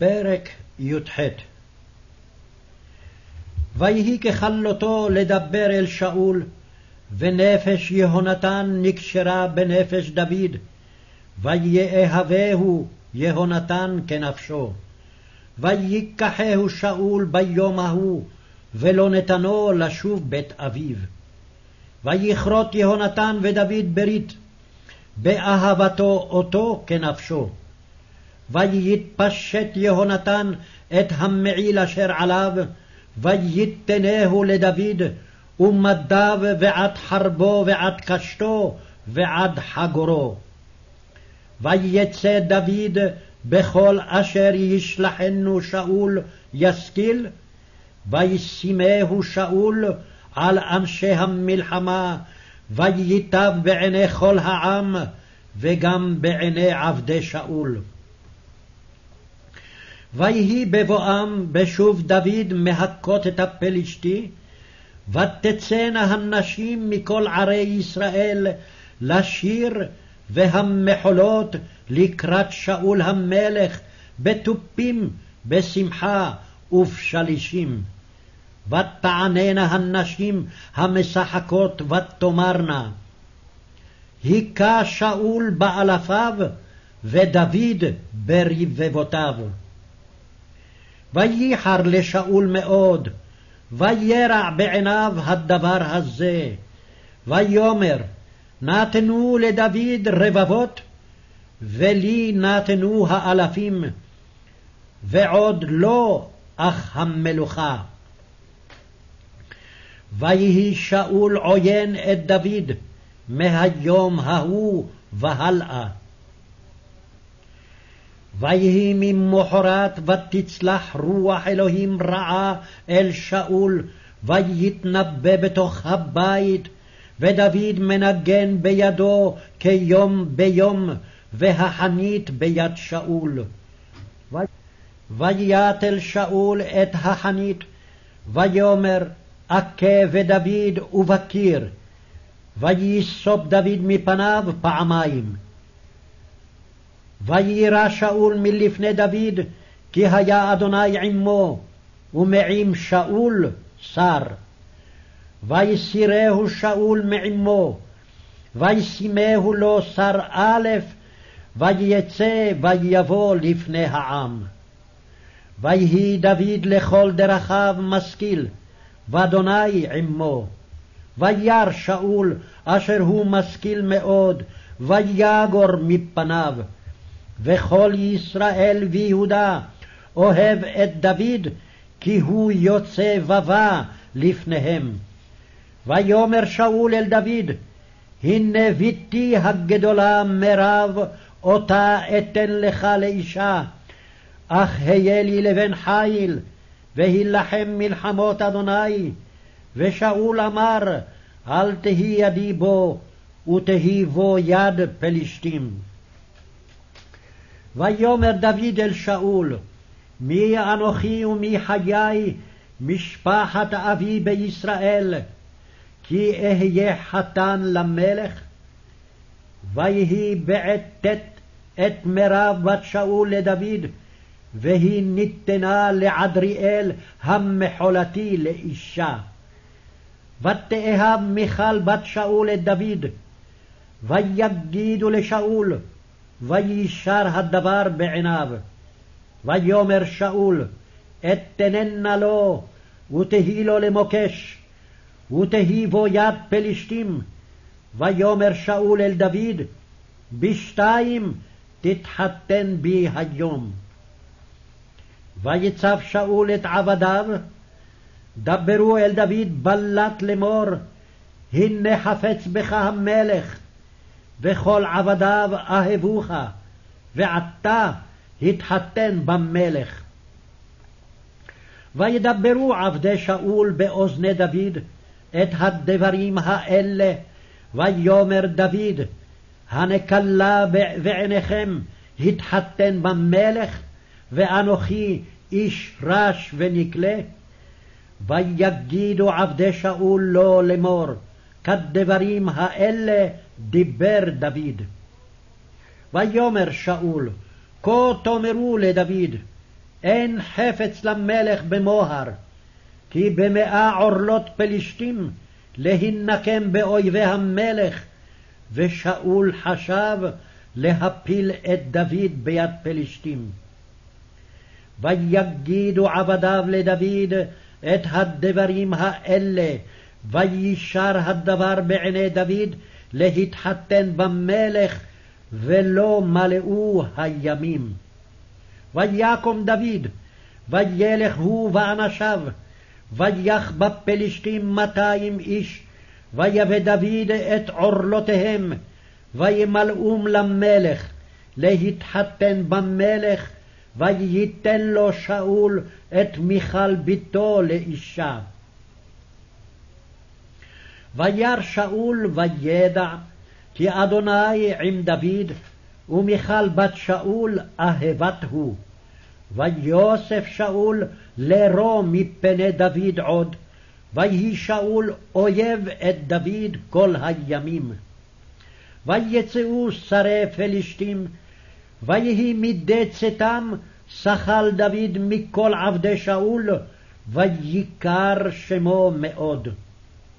פרק י"ח ויהי ככלותו לדבר אל שאול, ונפש יהונתן נקשרה בנפש דוד, ויאהבהו יהונתן כנפשו. ויקחהו שאול ביום ההוא, ולא נתנו לשוב בית אביו. ויכרות יהונתן ודוד ברית, באהבתו אותו כנפשו. ויתפשט יהונתן את המעיל אשר עליו, ויתנהו לדוד, ומדיו ועד חרבו ועד קשתו ועד חגורו. ויצא דוד בכל אשר ישלחנו שאול ישכיל, וישימהו שאול על אנשי המלחמה, וייטב בעיני כל העם, וגם בעיני עבדי שאול. ויהי בבואם בשוב דוד מהכות את הפלשתי, ותצאנה הנשים מכל ערי ישראל לשיר והמחולות לקראת שאול המלך, בתופים, בשמחה ובשלישים. ותעננה הנשים המשחקות ותאמרנה, היכה שאול באלפיו, ודוד ברבבותיו. וייחר לשאול מאוד, וירע בעיניו הדבר הזה, ויאמר, נתנו לדוד רבבות, ולי נתנו האלפים, ועוד לא אך המלוכה. ויהי שאול עוין את דוד מהיום ההוא והלאה. ויהי ממחרת ותצלח רוח אלוהים רעה אל שאול, ויתנבא בתוך הבית, ודוד מנגן בידו כיום ביום, והחנית ביד שאול. ויתל שאול את החנית, ויאמר אכה ודוד ובקיר, וייסוב דוד מפניו פעמיים. ויירא שאול מלפני דוד, כי היה אדוני עמו, ומעם שאול שר. ויסירהו שאול מעמו, וישימהו לו שר א', ויצא ויבוא לפני העם. ויהי דוד לכל דרכיו משכיל, ואדוני עמו. וירא שאול אשר הוא משכיל מאוד, ויגור מפניו. וכל ישראל ויהודה אוהב את דוד, כי הוא יוצא ובא לפניהם. ויאמר שאול אל דוד, הנה ביתי הגדולה מרב, אותה אתן לך לאישה, אך היה לי לבן חיל, והילחם מלחמות אדוני. ושאול אמר, אל תהי ידי בו, ותהי בו יד פלשתים. ויאמר דוד אל שאול, מי אנוכי ומי חיי משפחת אבי בישראל, כי אהיה חתן למלך? ויהי בעת ט' את מירב בת שאול לדוד, והיא ניתנה לעדריאל המחולתי לאישה. ותאהב מיכל בת שאול את דוד, ויגידו לשאול, וישר הדבר בעיניו. ויאמר שאול, אתננה לו, ותהי לו למוקש, ותהי בו יד פלשתים. ויאמר שאול אל דוד, בשתיים תתחתן בי היום. ויצב שאול את עבדיו, דברו אל דוד בלט לאמור, הנה חפץ בך המלך, וכל עבדיו אהבוך, ועתה התחתן במלך. וידברו עבדי שאול באוזני דוד את הדברים האלה, ויאמר דוד, הנקלה בעיניכם התחתן במלך, ואנוכי איש רש ונקלה? ויגידו עבדי שאול לו לאמור, כדברים האלה דיבר דוד. ויאמר שאול, כה תאמרו לדוד, אין חפץ למלך במוהר, כי במאה עורלות פלישתים להינקם באויבי המלך, ושאול חשב להפיל את דוד ביד פלישתים. ויגידו עבדיו לדוד את הדברים האלה, וישר הדבר בעיני דוד להתחתן במלך, ולא מלאו הימים. ויקום דוד, וילך הוא ואנשיו, ויח בפלשתים מאתיים איש, ויבא דוד את עורלותיהם, וימלאום למלך, להתחתן במלך, וייתן לו שאול את מיכל בתו לאישה. וירא שאול וידע כי אדוני עם דוד, ומיכל בת שאול אהבת הוא. ויוסף שאול לרו מפני דוד עוד, ויהי שאול אויב את דוד כל הימים. ויצאו שרי פלשתים, ויהי מדי צאתם, שכל דוד מכל עבדי שאול, ויקר שמו מאוד.